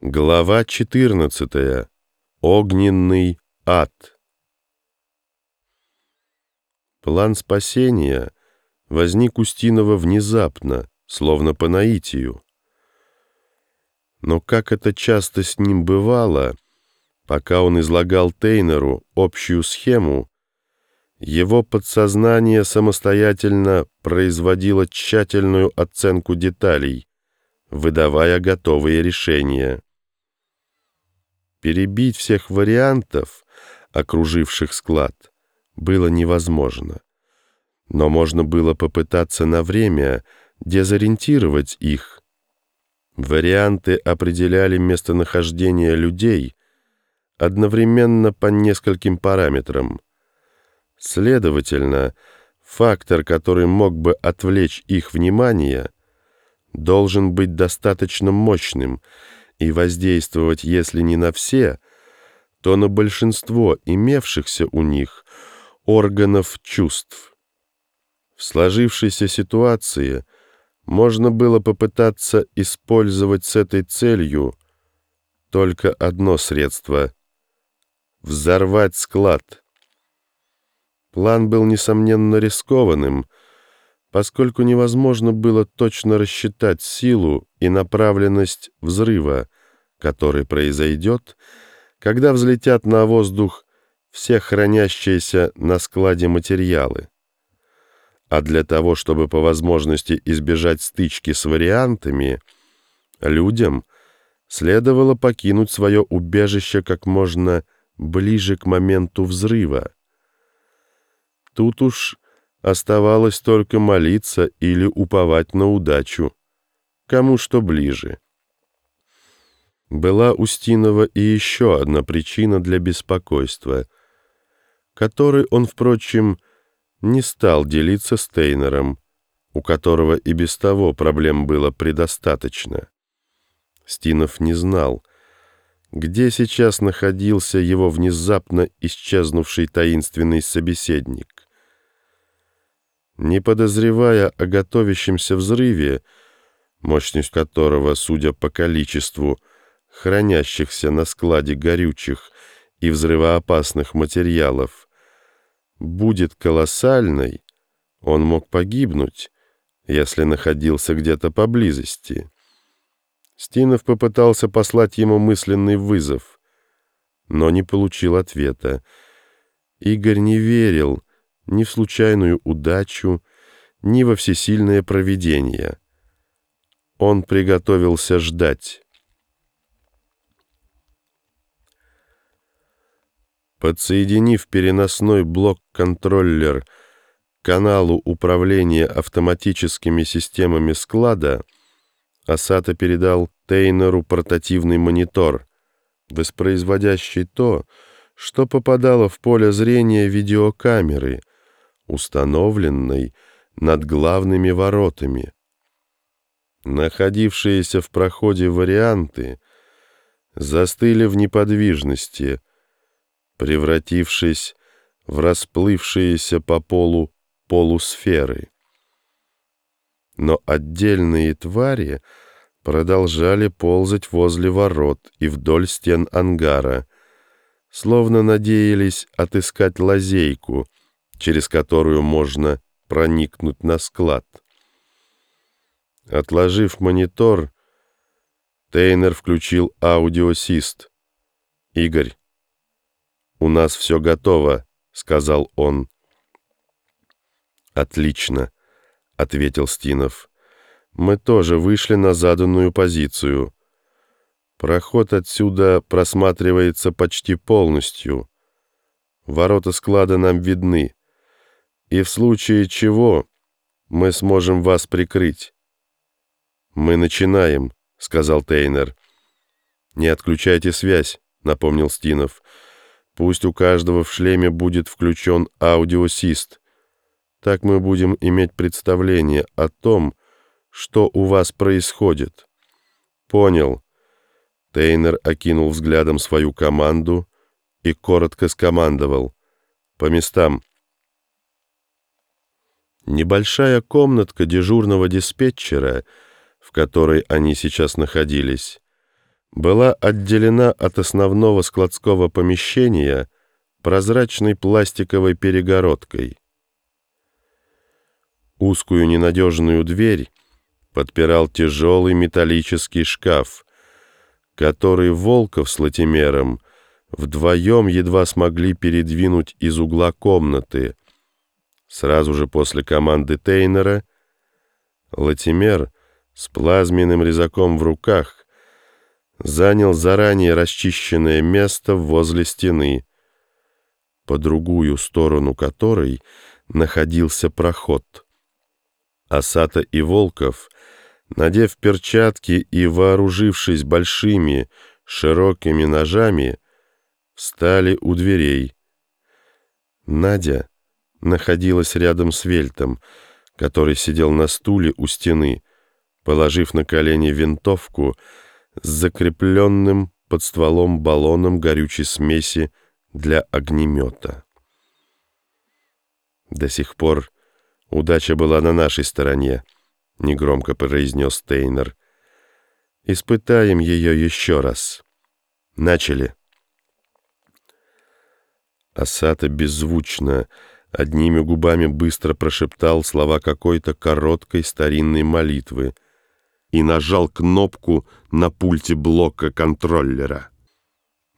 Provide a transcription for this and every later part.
Глава 14. Огненный ад. План спасения возник у Стинова внезапно, словно по наитию. Но как это часто с ним бывало, пока он излагал Тейнеру общую схему, его подсознание самостоятельно производило тщательную оценку деталей, выдавая готовые решения. Перебить всех вариантов, окруживших склад, было невозможно. Но можно было попытаться на время дезориентировать их. Варианты определяли местонахождение людей одновременно по нескольким параметрам. Следовательно, фактор, который мог бы отвлечь их внимание, должен быть достаточно мощным — и воздействовать, если не на все, то на большинство имевшихся у них органов чувств. В сложившейся ситуации можно было попытаться использовать с этой целью только одно средство — взорвать склад. План был, несомненно, рискованным — поскольку невозможно было точно рассчитать силу и направленность взрыва, который произойдет, когда взлетят на воздух все хранящиеся на складе материалы. А для того, чтобы по возможности избежать стычки с вариантами, людям следовало покинуть свое убежище как можно ближе к моменту взрыва. Тут уж Оставалось только молиться или уповать на удачу. Кому что ближе. Была у Стинова и еще одна причина для беспокойства, которой он, впрочем, не стал делиться с Тейнером, у которого и без того проблем было предостаточно. Стинов не знал, где сейчас находился его внезапно исчезнувший таинственный собеседник. Не подозревая о готовящемся взрыве, мощность которого, судя по количеству хранящихся на складе горючих и взрывоопасных материалов, будет колоссальной, он мог погибнуть, если находился где-то поблизости. Стинов попытался послать ему мысленный вызов, но не получил ответа. Игорь не верил, ни в случайную удачу, ни во всесильное провидение. Он приготовился ждать. Подсоединив переносной блок-контроллер к каналу управления автоматическими системами склада, Асата передал Тейнеру портативный монитор, воспроизводящий то, что попадало в поле зрения видеокамеры, установленной над главными воротами. Находившиеся в проходе варианты застыли в неподвижности, превратившись в расплывшиеся по полу полусферы. Но отдельные твари продолжали ползать возле ворот и вдоль стен ангара, словно надеялись отыскать лазейку — через которую можно проникнуть на склад. Отложив монитор, Тейнер включил аудиосист. «Игорь, у нас все готово», — сказал он. «Отлично», — ответил Стинов. «Мы тоже вышли на заданную позицию. Проход отсюда просматривается почти полностью. Ворота склада нам видны и в случае чего мы сможем вас прикрыть». «Мы начинаем», — сказал Тейнер. «Не отключайте связь», — напомнил Стинов. «Пусть у каждого в шлеме будет включен аудиосист. Так мы будем иметь представление о том, что у вас происходит». «Понял». Тейнер окинул взглядом свою команду и коротко скомандовал. «По местам». Небольшая комнатка дежурного диспетчера, в которой они сейчас находились, была отделена от основного складского помещения прозрачной пластиковой перегородкой. Узкую ненадежную дверь подпирал тяжелый металлический шкаф, который Волков с Латимером вдвоем едва смогли передвинуть из угла комнаты. Сразу же после команды Тейнера Латимер с плазменным резаком в руках занял заранее расчищенное место возле стены, по другую сторону которой находился проход. Асата и Волков, надев перчатки и вооружившись большими широкими ножами, встали у дверей. Надя находилась рядом с Вельтом, который сидел на стуле у стены, положив на колени винтовку с закрепленным под стволом баллоном горючей смеси для огнемета. До сих пор удача была на нашей стороне, негромко произнес Тейнер. Испытаем ее еще раз. Начали. Асата беззвучно, одними губами быстро прошептал слова какой-то короткой старинной молитвы и нажал кнопку на пульте блока контроллера.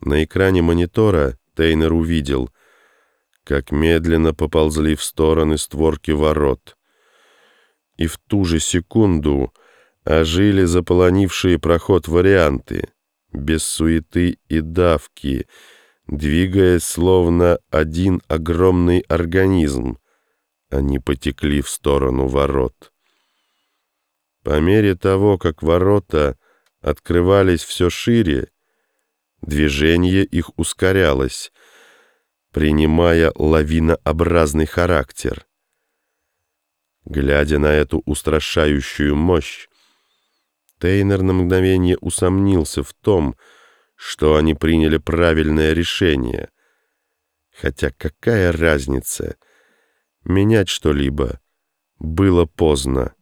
На экране монитора Тейнер увидел, как медленно поползли в стороны створки ворот. И в ту же секунду ожили заполонившие проход варианты, без суеты и давки — двигаясь словно один огромный организм. Они потекли в сторону ворот. По мере того, как ворота открывались все шире, движение их ускорялось, принимая лавинообразный характер. Глядя на эту устрашающую мощь, Тейнер на мгновение усомнился в том, что они приняли правильное решение. Хотя какая разница? Менять что-либо было поздно.